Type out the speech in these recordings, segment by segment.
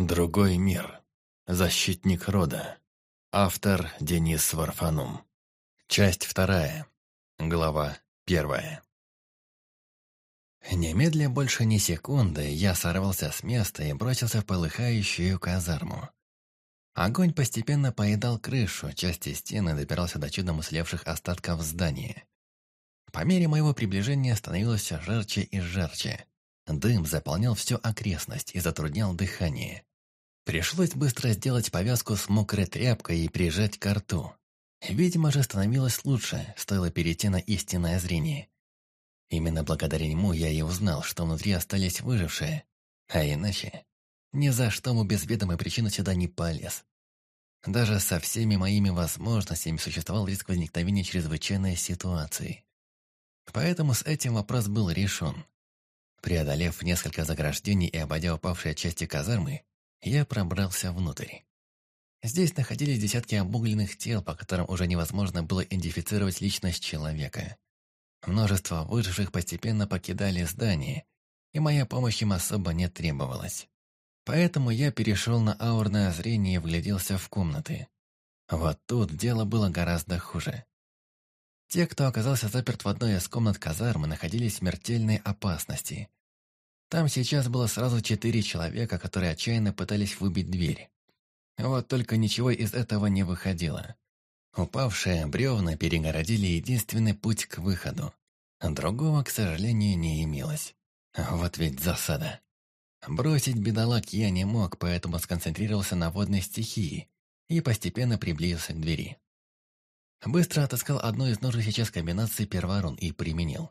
Другой мир. Защитник рода. Автор Денис Варфанум. Часть вторая. Глава первая. Немедля больше ни секунды я сорвался с места и бросился в полыхающую казарму. Огонь постепенно поедал крышу, части стены добирался до чудом услевших остатков здания. По мере моего приближения становилось все жарче и жарче. Дым заполнял всю окрестность и затруднял дыхание. Пришлось быстро сделать повязку с мокрой тряпкой и прижать к рту. Видимо же становилось лучше, стоило перейти на истинное зрение. Именно благодаря нему я и узнал, что внутри остались выжившие. А иначе, ни за что бы без ведомой причины сюда не полез. Даже со всеми моими возможностями существовал риск возникновения чрезвычайной ситуации. Поэтому с этим вопрос был решен. Преодолев несколько заграждений и обойдя упавшие части казармы, я пробрался внутрь. Здесь находились десятки обугленных тел, по которым уже невозможно было идентифицировать личность человека. Множество выживших постепенно покидали здание, и моя помощь им особо не требовалась. Поэтому я перешел на аурное зрение и вгляделся в комнаты. Вот тут дело было гораздо хуже. Те, кто оказался заперт в одной из комнат казармы, находились в смертельной опасности. Там сейчас было сразу четыре человека, которые отчаянно пытались выбить дверь. Вот только ничего из этого не выходило. Упавшие бревна перегородили единственный путь к выходу. Другого, к сожалению, не имелось. Вот ведь засада. Бросить бедолаг я не мог, поэтому сконцентрировался на водной стихии и постепенно приблизился к двери. Быстро отыскал одну из нужных сейчас комбинаций перворун и применил.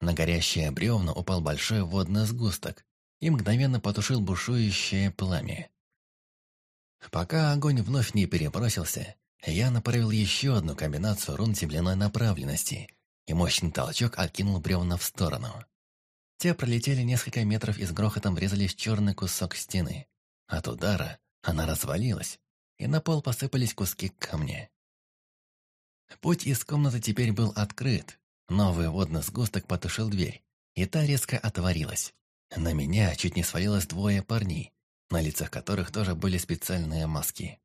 На горящее бревна упал большой водный сгусток и мгновенно потушил бушующее пламя. Пока огонь вновь не перебросился, я направил еще одну комбинацию рун земляной направленности, и мощный толчок откинул бревна в сторону. Те пролетели несколько метров и с грохотом врезались в черный кусок стены. От удара она развалилась, и на пол посыпались куски камня. Путь из комнаты теперь был открыт. Новый водный сгусток потушил дверь, и та резко отворилась. На меня чуть не свалилось двое парней, на лицах которых тоже были специальные маски.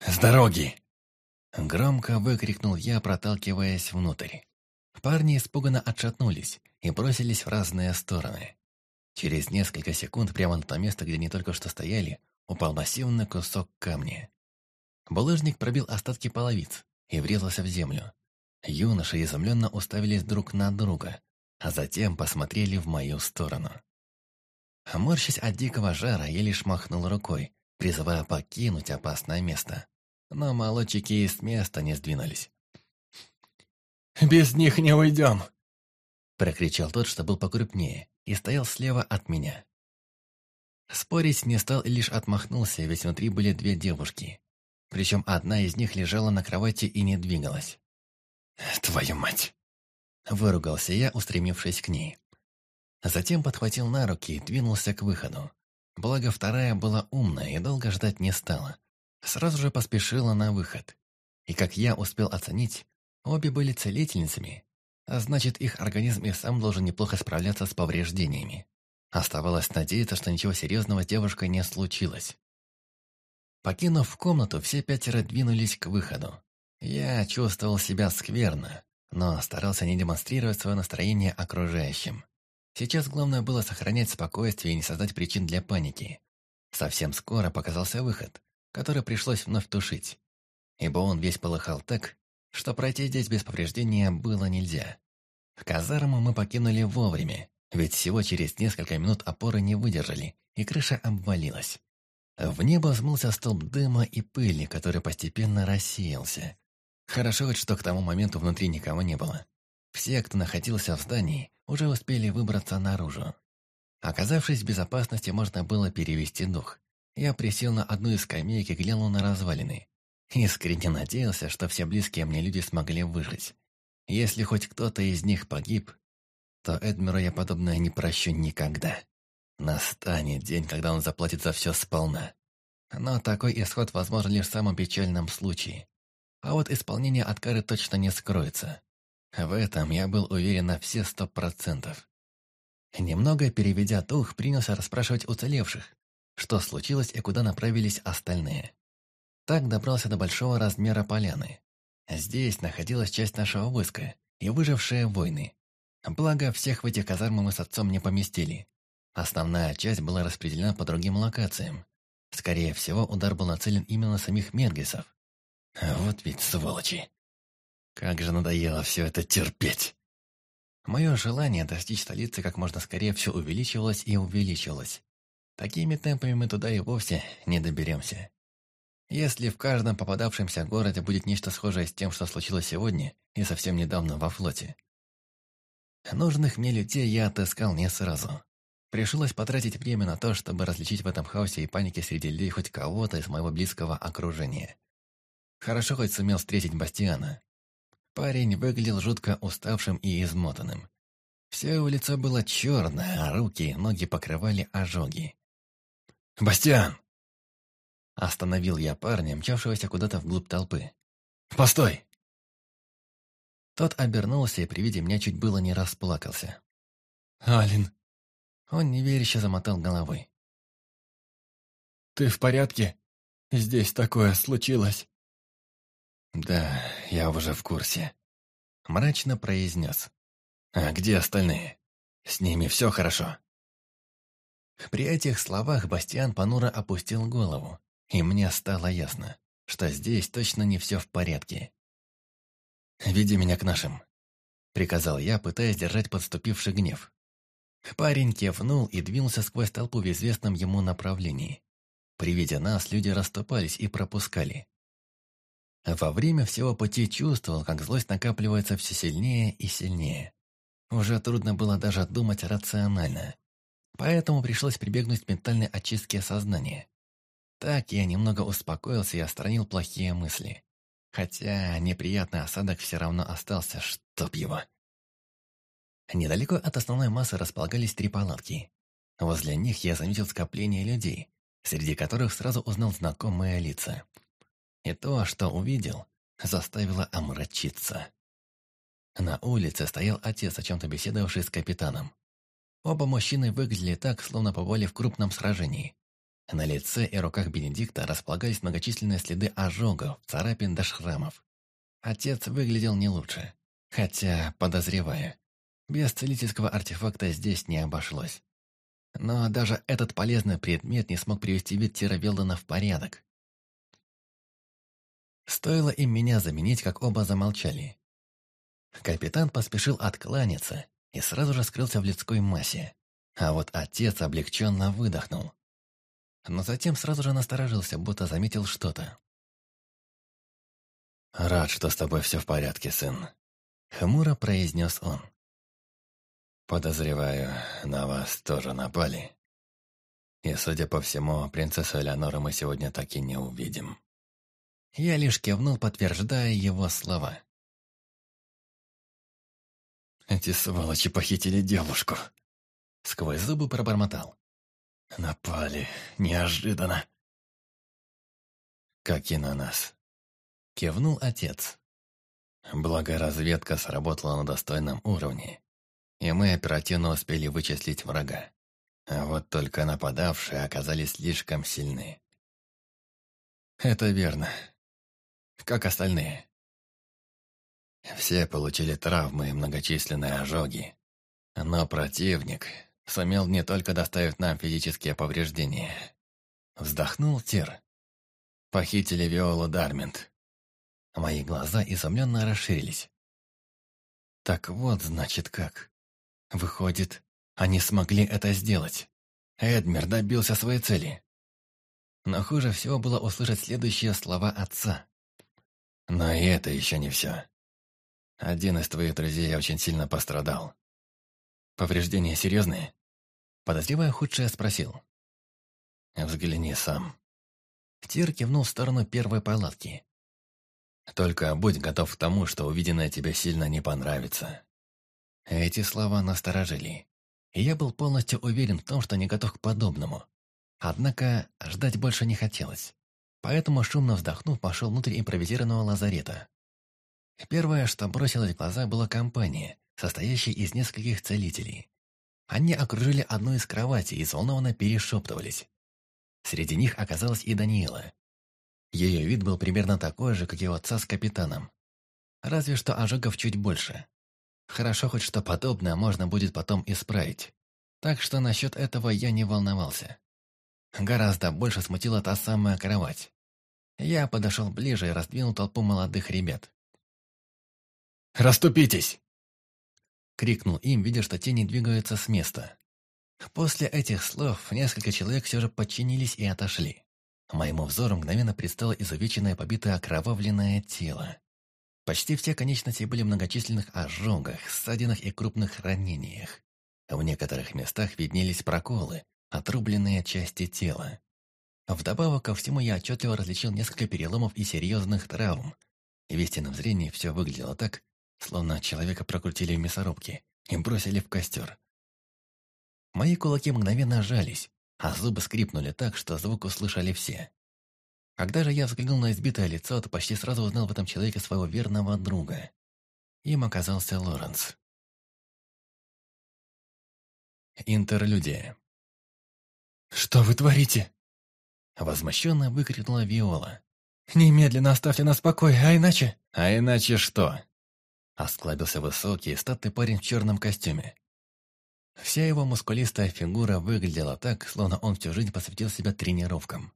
«С дороги!» Громко выкрикнул я, проталкиваясь внутрь. Парни испуганно отшатнулись и бросились в разные стороны. Через несколько секунд прямо на то место, где они только что стояли, упал массивный кусок камня. Булыжник пробил остатки половиц, и врезался в землю. Юноши изумленно уставились друг на друга, а затем посмотрели в мою сторону. Морщась от дикого жара, я лишь махнул рукой, призывая покинуть опасное место. Но молодчики и с места не сдвинулись. «Без них не уйдем!» Прокричал тот, что был покрупнее, и стоял слева от меня. Спорить не стал и лишь отмахнулся, ведь внутри были две девушки. Причем одна из них лежала на кровати и не двигалась. «Твою мать!» Выругался я, устремившись к ней. Затем подхватил на руки и двинулся к выходу. Благо вторая была умная и долго ждать не стала. Сразу же поспешила на выход. И как я успел оценить, обе были целительницами, а значит их организм и сам должен неплохо справляться с повреждениями. Оставалось надеяться, что ничего серьезного с девушкой не случилось. Покинув комнату, все пятеро двинулись к выходу. Я чувствовал себя скверно, но старался не демонстрировать свое настроение окружающим. Сейчас главное было сохранять спокойствие и не создать причин для паники. Совсем скоро показался выход, который пришлось вновь тушить, ибо он весь полыхал так, что пройти здесь без повреждения было нельзя. Казарму мы покинули вовремя, ведь всего через несколько минут опоры не выдержали, и крыша обвалилась. В небо взмылся столб дыма и пыли, который постепенно рассеялся. Хорошо хоть, что к тому моменту внутри никого не было. Все, кто находился в здании, уже успели выбраться наружу. Оказавшись в безопасности, можно было перевести дух. Я присел на одну из скамеек и глянул на развалины. Искренне надеялся, что все близкие мне люди смогли выжить. Если хоть кто-то из них погиб, то Эдмиру я подобное не прощу никогда. Настанет день, когда он заплатит за все сполна. Но такой исход возможен лишь в самом печальном случае. А вот исполнение от кары точно не скроется. В этом я был уверен на все сто процентов. Немного переведя дух, принялся расспрашивать уцелевших. что случилось и куда направились остальные. Так добрался до большого размера поляны. Здесь находилась часть нашего войска и выжившие войны. Благо, всех в этих казармах мы с отцом не поместили. Основная часть была распределена по другим локациям. Скорее всего, удар был нацелен именно самих Мергисов. Вот ведь сволочи. Как же надоело все это терпеть. Мое желание достичь столицы как можно скорее все увеличивалось и увеличивалось. Такими темпами мы туда и вовсе не доберемся. Если в каждом попадавшемся городе будет нечто схожее с тем, что случилось сегодня и совсем недавно во флоте. Нужных мне людей я отыскал не сразу. Пришлось потратить время на то, чтобы различить в этом хаосе и панике среди людей хоть кого-то из моего близкого окружения. Хорошо хоть сумел встретить Бастиана. Парень выглядел жутко уставшим и измотанным. Все его лицо было черное, а руки и ноги покрывали ожоги. «Бастиан!» Остановил я парня, мчавшегося куда-то вглубь толпы. «Постой!» Тот обернулся и при виде меня чуть было не расплакался. «Алин!» Он неверяще замотал головой. «Ты в порядке? Здесь такое случилось!» «Да, я уже в курсе», — мрачно произнес. «А где остальные? С ними все хорошо?» При этих словах Бастиан понуро опустил голову, и мне стало ясно, что здесь точно не все в порядке. «Веди меня к нашим», — приказал я, пытаясь держать подступивший гнев. Парень кивнул и двинулся сквозь толпу в известном ему направлении. При виде нас люди расступались и пропускали. Во время всего пути чувствовал, как злость накапливается все сильнее и сильнее. Уже трудно было даже думать рационально. Поэтому пришлось прибегнуть к ментальной очистке сознания. Так я немного успокоился и отстранил плохие мысли. Хотя неприятный осадок все равно остался, чтоб его. Недалеко от основной массы располагались три палатки. Возле них я заметил скопление людей, среди которых сразу узнал знакомые лица. И то, что увидел, заставило омрачиться. На улице стоял отец, о чем-то беседовавший с капитаном. Оба мужчины выглядели так, словно побывали в крупном сражении. На лице и руках Бенедикта располагались многочисленные следы ожогов, царапин до шрамов. Отец выглядел не лучше. Хотя, подозревая, без целительского артефакта здесь не обошлось. Но даже этот полезный предмет не смог привести вид Тира в порядок. Стоило им меня заменить, как оба замолчали. Капитан поспешил откланяться и сразу же скрылся в людской массе. А вот отец облегченно выдохнул. Но затем сразу же насторожился, будто заметил что-то. «Рад, что с тобой все в порядке, сын», — хмуро произнес он. «Подозреваю, на вас тоже напали. И, судя по всему, принцессу Элеонору мы сегодня так и не увидим». Я лишь кивнул, подтверждая его слова. Эти сволочи похитили девушку. Сквозь зубы пробормотал. Напали. Неожиданно. Как и на нас. Кивнул отец. Благо разведка сработала на достойном уровне, и мы оперативно успели вычислить врага. А вот только нападавшие оказались слишком сильны. Это верно. Как остальные? Все получили травмы и многочисленные ожоги. Но противник сумел не только доставить нам физические повреждения. Вздохнул Тир. Похитили Виолу Дармент. Мои глаза изумленно расширились. Так вот, значит, как. Выходит, они смогли это сделать. Эдмер добился своей цели. Но хуже всего было услышать следующие слова отца. Но и это еще не все. Один из твоих друзей очень сильно пострадал. Повреждения серьезные? Подозревая худшее, спросил. Взгляни сам. Тир кивнул в сторону первой палатки. Только будь готов к тому, что увиденное тебе сильно не понравится. Эти слова насторожили. И я был полностью уверен в том, что не готов к подобному. Однако ждать больше не хотелось. Поэтому, шумно вздохнув, пошел внутрь импровизированного лазарета. Первое, что бросилось в глаза, была компания, состоящая из нескольких целителей. Они окружили одну из кроватей и взволнованно перешептывались. Среди них оказалась и Даниэла. Ее вид был примерно такой же, как и у отца с капитаном. Разве что ожогов чуть больше. Хорошо хоть что подобное можно будет потом исправить. Так что насчет этого я не волновался. Гораздо больше смутила та самая кровать. Я подошел ближе и раздвинул толпу молодых ребят. «Раступитесь!» Крикнул им, видя, что те не двигаются с места. После этих слов несколько человек все же подчинились и отошли. Моему взору мгновенно предстало изувеченное, побитое, окровавленное тело. Почти все конечности были в многочисленных ожогах, ссадинах и крупных ранениях. В некоторых местах виднелись проколы, отрубленные части тела. Вдобавок ко всему я отчетливо различил несколько переломов и серьезных травм. В истинном зрении все выглядело так, словно человека прокрутили в мясорубке и бросили в костер. Мои кулаки мгновенно сжались, а зубы скрипнули так, что звук услышали все. Когда же я взглянул на избитое лицо, то почти сразу узнал в этом человеке своего верного друга. Им оказался Лоренс. Интерлюдия. «Что вы творите?» Возмущенно выкрикнула Виола. «Немедленно оставьте нас в покое, а иначе...» «А иначе что?» Осклабился высокий, статный парень в черном костюме. Вся его мускулистая фигура выглядела так, словно он всю жизнь посвятил себя тренировкам.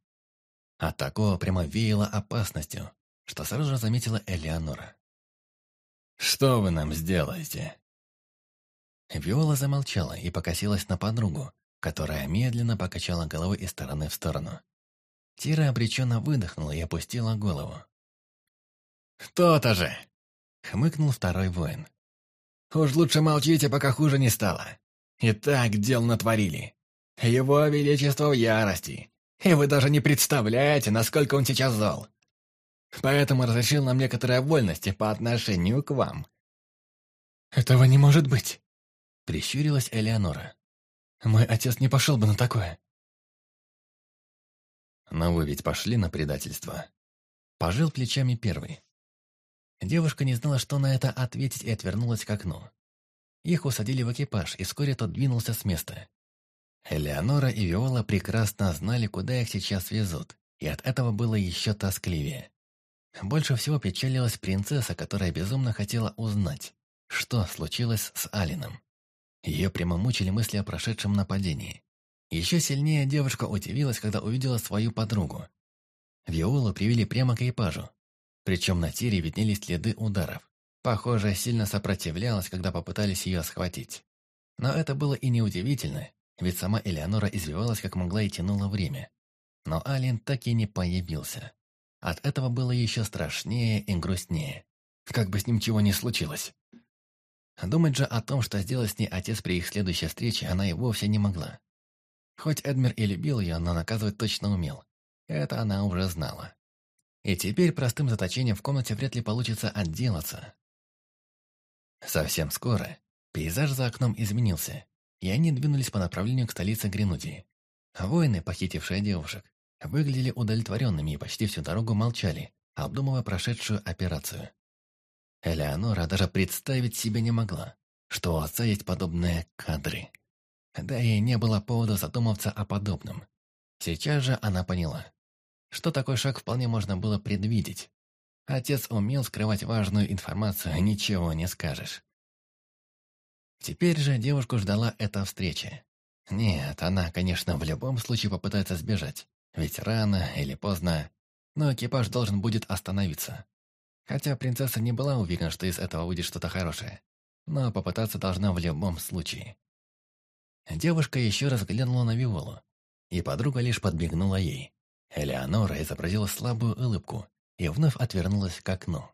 От такого прямо веяло опасностью, что сразу же заметила Элеонора. «Что вы нам сделаете?» Виола замолчала и покосилась на подругу, которая медленно покачала головой из стороны в сторону. Тира обреченно выдохнула и опустила голову. «То-то же!» — хмыкнул второй воин. «Уж лучше молчите, пока хуже не стало. И так дел натворили. Его Величество в ярости, и вы даже не представляете, насколько он сейчас зол. Поэтому разрешил нам некоторые вольности по отношению к вам». «Этого не может быть», — прищурилась Элеонора. «Мой отец не пошел бы на такое». «Но вы ведь пошли на предательство». Пожил плечами первый. Девушка не знала, что на это ответить, и отвернулась к окну. Их усадили в экипаж, и вскоре тот двинулся с места. Элеонора и Виола прекрасно знали, куда их сейчас везут, и от этого было еще тоскливее. Больше всего печалилась принцесса, которая безумно хотела узнать, что случилось с Алином. Ее прямо мучили мысли о прошедшем нападении. Еще сильнее девушка удивилась, когда увидела свою подругу. Виолу привели прямо к экипажу. Причем на тире виднелись следы ударов. Похоже, сильно сопротивлялась, когда попытались ее схватить. Но это было и неудивительно, ведь сама Элеонора извивалась как могла и тянула время. Но Алин так и не появился. От этого было еще страшнее и грустнее. Как бы с ним чего ни случилось. Думать же о том, что сделал с ней отец при их следующей встрече, она и вовсе не могла. Хоть Эдмер и любил ее, но наказывать точно умел. Это она уже знала. И теперь простым заточением в комнате вряд ли получится отделаться. Совсем скоро пейзаж за окном изменился, и они двинулись по направлению к столице Гренудии. Воины, похитившие девушек, выглядели удовлетворенными и почти всю дорогу молчали, обдумывая прошедшую операцию. Элеонора даже представить себе не могла, что у отца есть подобные кадры. Да и не было повода задумываться о подобном. Сейчас же она поняла, что такой шаг вполне можно было предвидеть. Отец умел скрывать важную информацию, ничего не скажешь. Теперь же девушку ждала эта встреча. Нет, она, конечно, в любом случае попытается сбежать. Ведь рано или поздно, но экипаж должен будет остановиться. Хотя принцесса не была уверена, что из этого выйдет что-то хорошее. Но попытаться должна в любом случае. Девушка еще раз глянула на Виолу, и подруга лишь подмигнула ей. Элеонора изобразила слабую улыбку и вновь отвернулась к окну.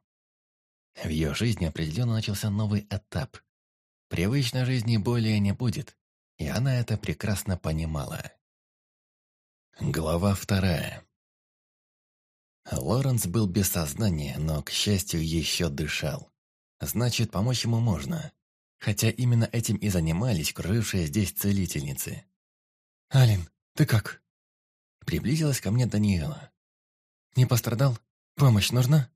В ее жизни определенно начался новый этап – Привычной жизни более не будет, и она это прекрасно понимала. Глава вторая. Лоренс был без сознания, но, к счастью, еще дышал. Значит, помочь ему можно. Хотя именно этим и занимались кружившие здесь целительницы. «Алин, ты как?» Приблизилась ко мне Даниэла. «Не пострадал? Помощь нужна?»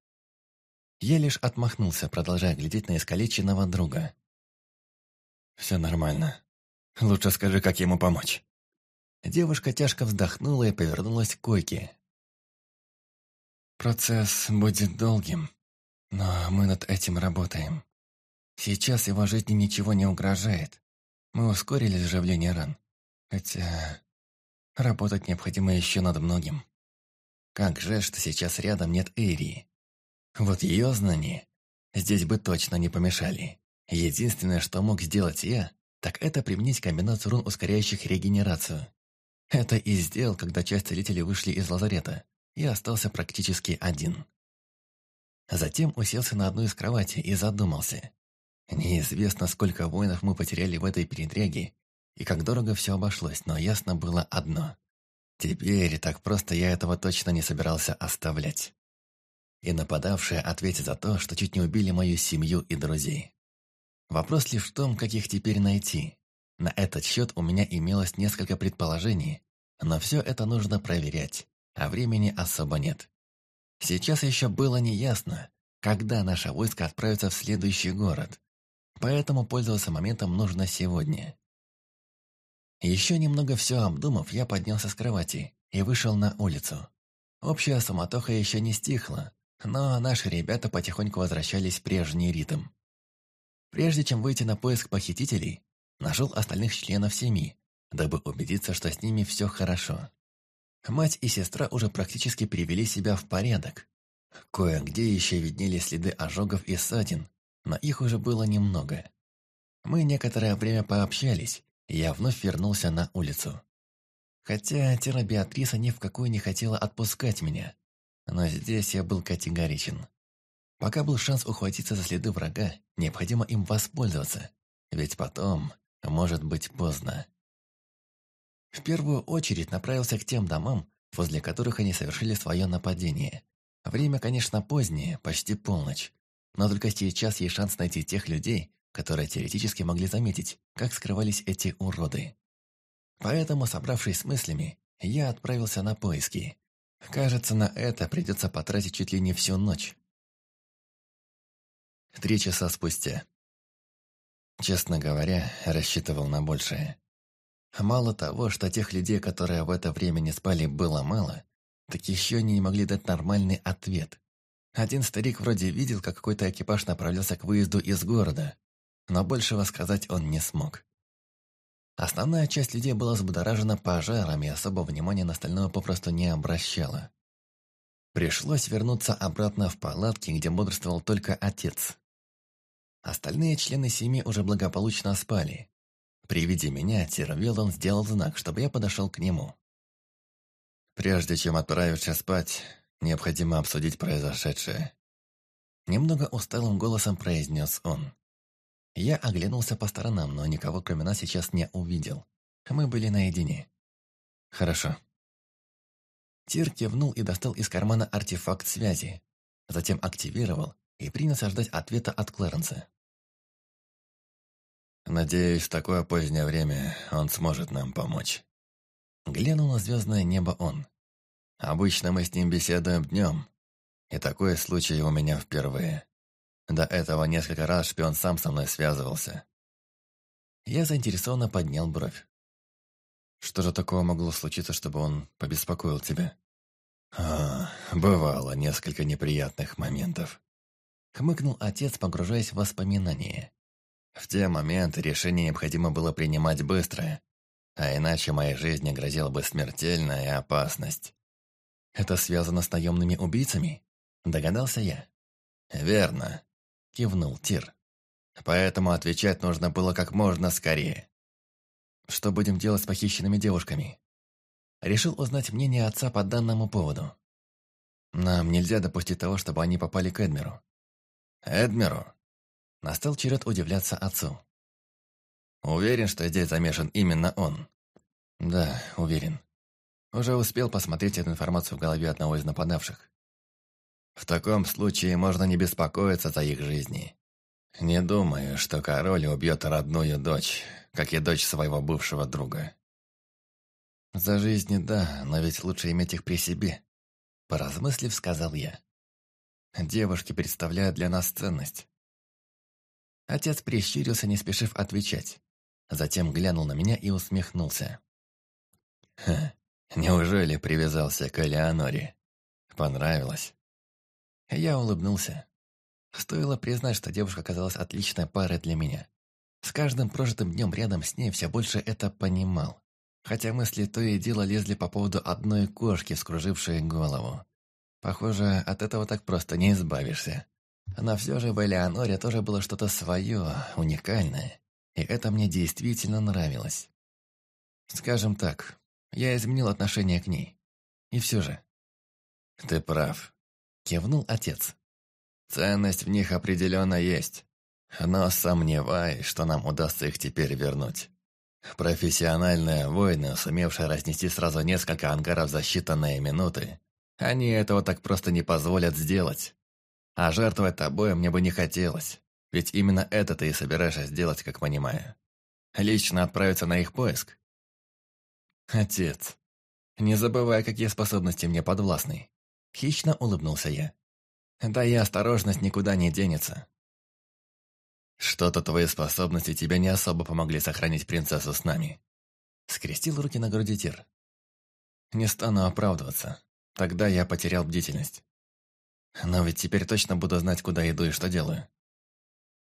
Я лишь отмахнулся, продолжая глядеть на искалеченного друга. «Все нормально. Лучше скажи, как ему помочь». Девушка тяжко вздохнула и повернулась к койке. «Процесс будет долгим, но мы над этим работаем. Сейчас его жизни ничего не угрожает. Мы ускорили заживление ран. Хотя работать необходимо еще над многим. Как же, что сейчас рядом нет Эрии. Вот ее знания здесь бы точно не помешали. Единственное, что мог сделать я, так это применить комбинацию рун, ускоряющих регенерацию. Это и сделал, когда часть целителей вышли из лазарета, и остался практически один. Затем уселся на одну из кроватей и задумался. Неизвестно, сколько воинов мы потеряли в этой передряге, и как дорого все обошлось, но ясно было одно. Теперь так просто я этого точно не собирался оставлять. И нападавшие ответят за то, что чуть не убили мою семью и друзей. Вопрос лишь в том, как их теперь найти. На этот счет у меня имелось несколько предположений, но все это нужно проверять, а времени особо нет. Сейчас еще было неясно, когда наше войско отправится в следующий город, поэтому пользоваться моментом нужно сегодня. Еще немного все обдумав, я поднялся с кровати и вышел на улицу. Общая суматоха еще не стихла, но наши ребята потихоньку возвращались в прежний ритм. Прежде чем выйти на поиск похитителей, нашел остальных членов семьи, дабы убедиться, что с ними все хорошо. Мать и сестра уже практически привели себя в порядок. Кое-где еще виднелись следы ожогов и ссадин, но их уже было немного. Мы некоторое время пообщались, я вновь вернулся на улицу. Хотя Тера Беатриса ни в какую не хотела отпускать меня. Но здесь я был категоричен. Пока был шанс ухватиться за следы врага, необходимо им воспользоваться. Ведь потом может быть поздно. В первую очередь направился к тем домам, возле которых они совершили свое нападение. Время, конечно, позднее, почти полночь. Но только сейчас есть шанс найти тех людей, которые теоретически могли заметить, как скрывались эти уроды. Поэтому, собравшись с мыслями, я отправился на поиски. Кажется, на это придется потратить чуть ли не всю ночь. Три часа спустя. Честно говоря, рассчитывал на большее. Мало того, что тех людей, которые в это время не спали, было мало, так еще они не могли дать нормальный ответ. Один старик вроде видел, как какой-то экипаж направлялся к выезду из города, но большего сказать он не смог. Основная часть людей была взбудоражена пожарами и особо внимания на остальное попросту не обращала. Пришлось вернуться обратно в палатки, где бодрствовал только отец. Остальные члены семьи уже благополучно спали. При виде меня Тервелон сделал знак, чтобы я подошел к нему. Прежде чем отправиться спать, необходимо обсудить произошедшее. Немного усталым голосом произнес он. Я оглянулся по сторонам, но никого кроме нас сейчас не увидел. Мы были наедине. Хорошо. Тир кивнул и достал из кармана артефакт связи. Затем активировал и принялся ждать ответа от Клэренса. «Надеюсь, в такое позднее время он сможет нам помочь». Глянул на звездное небо он. «Обычно мы с ним беседуем днем, и такой случай у меня впервые. До этого несколько раз шпион сам со мной связывался. Я заинтересованно поднял бровь. Что же такого могло случиться, чтобы он побеспокоил тебя? А, бывало несколько неприятных моментов. Хмыкнул отец, погружаясь в воспоминания. В те моменты решение необходимо было принимать быстро, а иначе моей жизни грозила бы смертельная опасность. Это связано с наемными убийцами? Догадался я. Верно кивнул Тир. Поэтому отвечать нужно было как можно скорее. Что будем делать с похищенными девушками? Решил узнать мнение отца по данному поводу. Нам нельзя допустить того, чтобы они попали к Эдмеру. Эдмеру? Настал черед удивляться отцу. Уверен, что здесь замешан именно он? Да, уверен. Уже успел посмотреть эту информацию в голове одного из нападавших. В таком случае можно не беспокоиться за их жизни. Не думаю, что король убьет родную дочь, как и дочь своего бывшего друга. За жизни да, но ведь лучше иметь их при себе. Поразмыслив, сказал я. Девушки представляют для нас ценность. Отец прищурился, не спешив отвечать. Затем глянул на меня и усмехнулся. Ха, неужели привязался к Элеоноре? Понравилось. Я улыбнулся. Стоило признать, что девушка оказалась отличной парой для меня. С каждым прожитым днем рядом с ней все больше это понимал. Хотя мысли то и дело лезли по поводу одной кошки, скружившей голову. Похоже, от этого так просто не избавишься. Но все же в Элеоноре тоже было что-то свое, уникальное. И это мне действительно нравилось. Скажем так, я изменил отношение к ней. И все же. «Ты прав», — кивнул отец. «Ценность в них определенно есть, но сомневаюсь, что нам удастся их теперь вернуть. Профессиональные воины, сумевшие разнести сразу несколько ангаров за считанные минуты, они этого так просто не позволят сделать. А жертвовать тобой мне бы не хотелось, ведь именно это ты и собираешься сделать, как понимаю. Лично отправиться на их поиск? Отец, не забывай, какие способности мне подвластны. Хищно улыбнулся я. Да и осторожность никуда не денется. Что-то твои способности тебе не особо помогли сохранить принцессу с нами. Скрестил руки на груди Тир. Не стану оправдываться. Тогда я потерял бдительность. Но ведь теперь точно буду знать, куда иду и что делаю.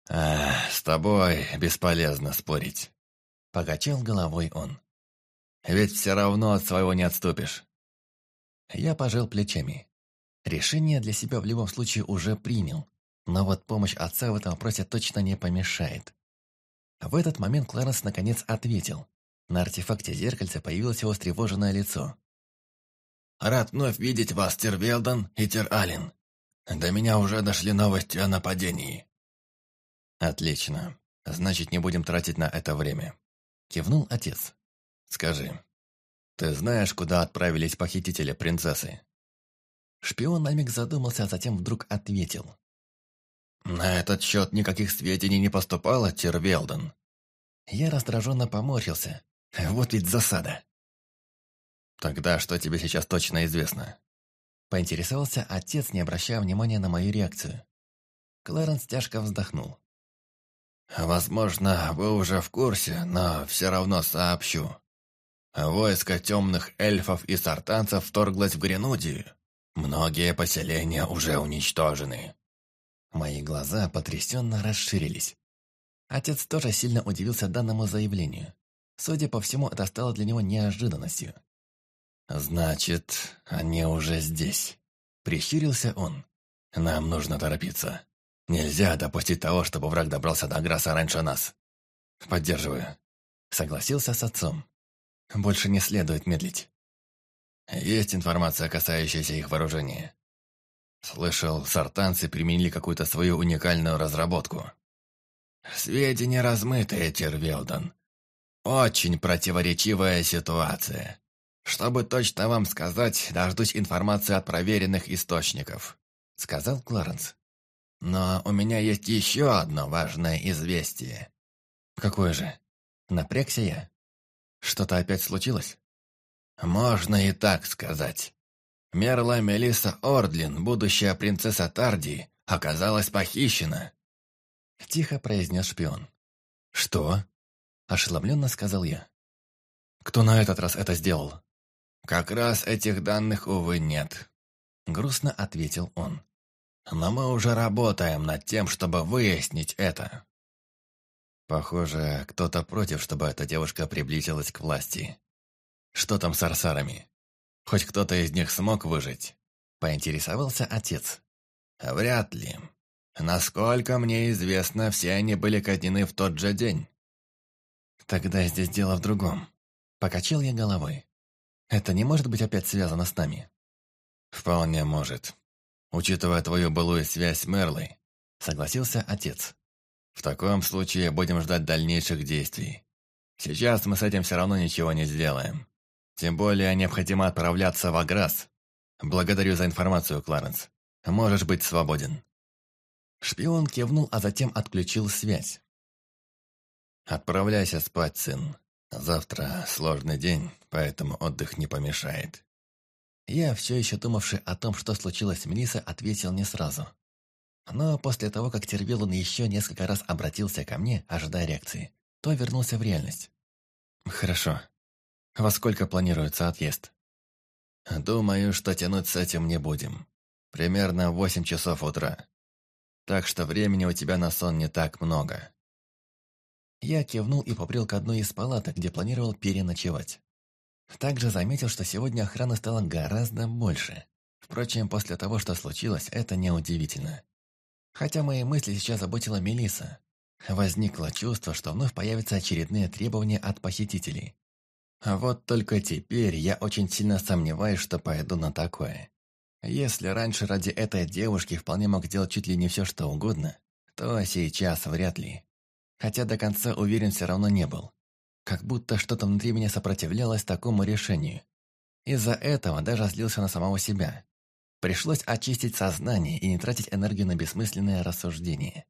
А, с тобой бесполезно спорить. Покачал головой он. Ведь все равно от своего не отступишь. Я пожал плечами. Решение для себя в любом случае уже принял. Но вот помощь отца в этом вопросе точно не помешает. В этот момент Кларенс наконец ответил. На артефакте зеркальца появилось его встревоженное лицо. «Рад вновь видеть вас, Тервелдон и Тер-Алин. До меня уже дошли новости о нападении». «Отлично. Значит, не будем тратить на это время», — кивнул отец. «Скажи, ты знаешь, куда отправились похитители принцессы?» Шпион на миг задумался, а затем вдруг ответил. «На этот счет никаких сведений не поступало, Тервелден». Я раздраженно поморщился. Вот ведь засада. «Тогда что тебе сейчас точно известно?» Поинтересовался отец, не обращая внимания на мою реакцию. Кларенс тяжко вздохнул. «Возможно, вы уже в курсе, но все равно сообщу. Войско темных эльфов и сартанцев вторглось в Гренудию. Многие поселения уже уничтожены. Мои глаза потрясенно расширились. Отец тоже сильно удивился данному заявлению. Судя по всему, это стало для него неожиданностью. «Значит, они уже здесь», — прищурился он. «Нам нужно торопиться. Нельзя допустить того, чтобы враг добрался до Граса раньше нас». «Поддерживаю», — согласился с отцом. «Больше не следует медлить». «Есть информация, касающаяся их вооружения. Слышал, сартанцы применили какую-то свою уникальную разработку. Сведения размытые, Тервелдон. Очень противоречивая ситуация. Чтобы точно вам сказать, дождусь информации от проверенных источников, сказал Кларенс. Но у меня есть еще одно важное известие. Какое же? Напрягся я. Что-то опять случилось? Можно и так сказать. Мерла Мелисса Ордлин, будущая принцесса Тарди, оказалась похищена. Тихо произнес шпион. «Что?» – ошеломленно сказал я. «Кто на этот раз это сделал?» «Как раз этих данных, увы, нет», – грустно ответил он. «Но мы уже работаем над тем, чтобы выяснить это». Похоже, кто-то против, чтобы эта девушка приблизилась к власти. Что там с арсарами? Хоть кто-то из них смог выжить?» Поинтересовался отец. «Вряд ли. Насколько мне известно, все они были казнены в тот же день». «Тогда здесь дело в другом». Покачал я головой. «Это не может быть опять связано с нами?» «Вполне может. Учитывая твою былую связь с Мерлой», согласился отец. «В таком случае будем ждать дальнейших действий. Сейчас мы с этим все равно ничего не сделаем. Тем более необходимо отправляться в Аграс. Благодарю за информацию, Кларенс. Можешь быть свободен». Шпион кивнул, а затем отключил связь. «Отправляйся спать, сын. Завтра сложный день, поэтому отдых не помешает». Я, все еще думавший о том, что случилось с Мелиссой, ответил не сразу. Но после того, как Тервилон еще несколько раз обратился ко мне, ожидая реакции, то вернулся в реальность. «Хорошо. Во сколько планируется отъезд? Думаю, что тянуть с этим не будем. Примерно в восемь часов утра. Так что времени у тебя на сон не так много. Я кивнул и побрел к одной из палаток, где планировал переночевать. Также заметил, что сегодня охраны стало гораздо больше. Впрочем, после того, что случилось, это неудивительно. Хотя мои мысли сейчас заботила Мелиса. Возникло чувство, что вновь появятся очередные требования от похитителей. Вот только теперь я очень сильно сомневаюсь, что пойду на такое. Если раньше ради этой девушки вполне мог сделать чуть ли не все, что угодно, то сейчас вряд ли. Хотя до конца уверен все равно не был. Как будто что-то внутри меня сопротивлялось такому решению. Из-за этого даже злился на самого себя. Пришлось очистить сознание и не тратить энергию на бессмысленное рассуждение.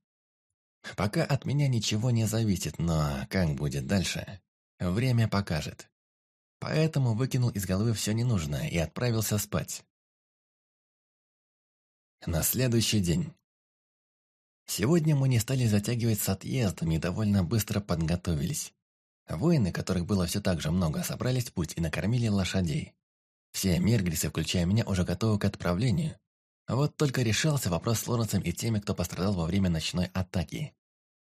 Пока от меня ничего не зависит, но как будет дальше, время покажет. Поэтому выкинул из головы все ненужное и отправился спать. На следующий день. Сегодня мы не стали затягивать с отъездом и довольно быстро подготовились. Воины, которых было все так же много, собрались в путь и накормили лошадей. Все миргрисы, включая меня, уже готовы к отправлению. Вот только решался вопрос с Лоренсом и теми, кто пострадал во время ночной атаки.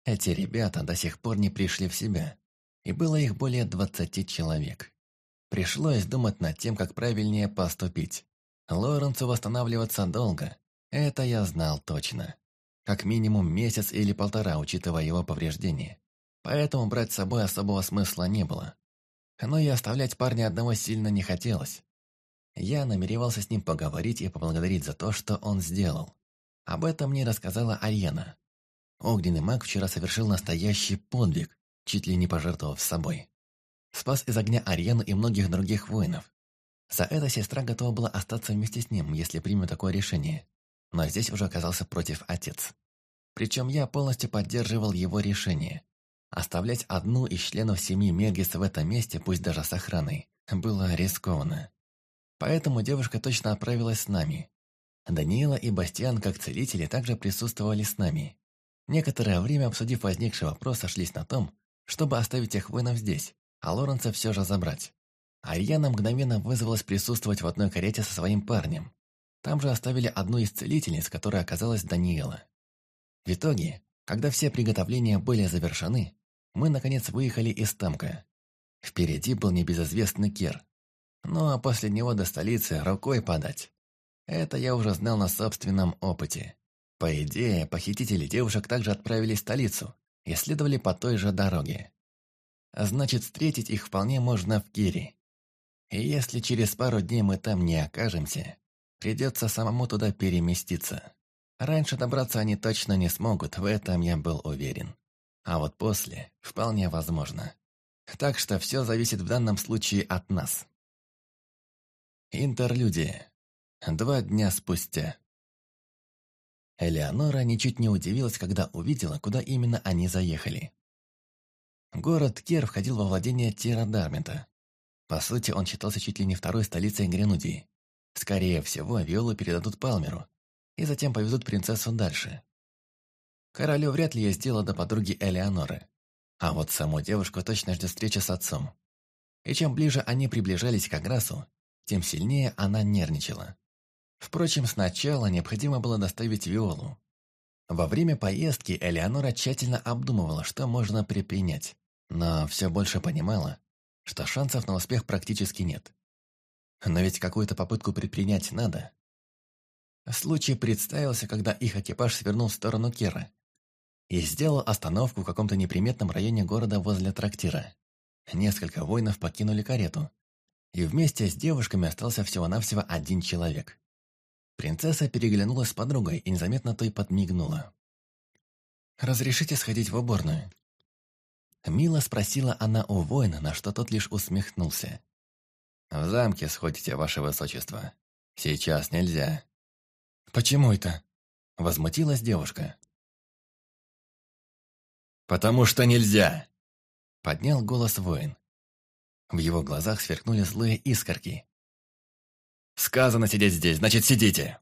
Эти ребята до сих пор не пришли в себя, и было их более двадцати человек. Пришлось думать над тем, как правильнее поступить. Лоренцу восстанавливаться долго, это я знал точно. Как минимум месяц или полтора, учитывая его повреждения. Поэтому брать с собой особого смысла не было. Но и оставлять парня одного сильно не хотелось. Я намеревался с ним поговорить и поблагодарить за то, что он сделал. Об этом мне рассказала Ариена. Огненный маг вчера совершил настоящий подвиг, чуть ли не пожертвовав собой. Спас из огня Ариену и многих других воинов. За это сестра готова была остаться вместе с ним, если примет такое решение. Но здесь уже оказался против отец. Причем я полностью поддерживал его решение. Оставлять одну из членов семьи Мергис в этом месте, пусть даже с охраной, было рискованно. Поэтому девушка точно отправилась с нами. Даниила и Бастиан, как целители, также присутствовали с нами. Некоторое время, обсудив возникший вопрос, сошлись на том, чтобы оставить их воинов здесь, а Лоренца все же забрать. Ариана мгновенно вызвалась присутствовать в одной карете со своим парнем. Там же оставили одну из целительниц, которая оказалась Даниила. В итоге, когда все приготовления были завершены, мы, наконец, выехали из Тамка. Впереди был небезызвестный Кер, ну а после него до столицы рукой подать. Это я уже знал на собственном опыте. По идее, похитители девушек также отправились в столицу и следовали по той же дороге. Значит, встретить их вполне можно в Кире. И если через пару дней мы там не окажемся, придется самому туда переместиться. Раньше добраться они точно не смогут, в этом я был уверен. А вот после вполне возможно. Так что все зависит в данном случае от нас. Интерлюдия. Два дня спустя. Элеонора ничуть не удивилась, когда увидела, куда именно они заехали. Город Кер входил во владение Тира Дармента. По сути, он считался чуть ли не второй столицей Гренудии. Скорее всего, Виолу передадут Палмеру, и затем повезут принцессу дальше. Королю вряд ли есть дело до подруги Элеоноры. А вот саму девушку точно ждет встреча с отцом. И чем ближе они приближались к Аграсу, тем сильнее она нервничала. Впрочем, сначала необходимо было доставить Виолу. Во время поездки Элеонора тщательно обдумывала, что можно предпринять, но все больше понимала, что шансов на успех практически нет. Но ведь какую-то попытку предпринять надо. Случай представился, когда их экипаж свернул в сторону Кера и сделал остановку в каком-то неприметном районе города возле трактира. Несколько воинов покинули карету, и вместе с девушками остался всего-навсего один человек. Принцесса переглянулась с подругой и незаметно той подмигнула. «Разрешите сходить в уборную?» Мило спросила она у воина, на что тот лишь усмехнулся. «В замке сходите, ваше высочество. Сейчас нельзя». «Почему это?» – возмутилась девушка. «Потому что нельзя!» – поднял голос воин. В его глазах сверкнули злые искорки. «Сказано сидеть здесь, значит, сидите!»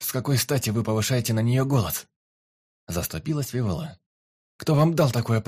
«С какой стати вы повышаете на нее голос?» Заступилась Вивола. «Кто вам дал такое право?»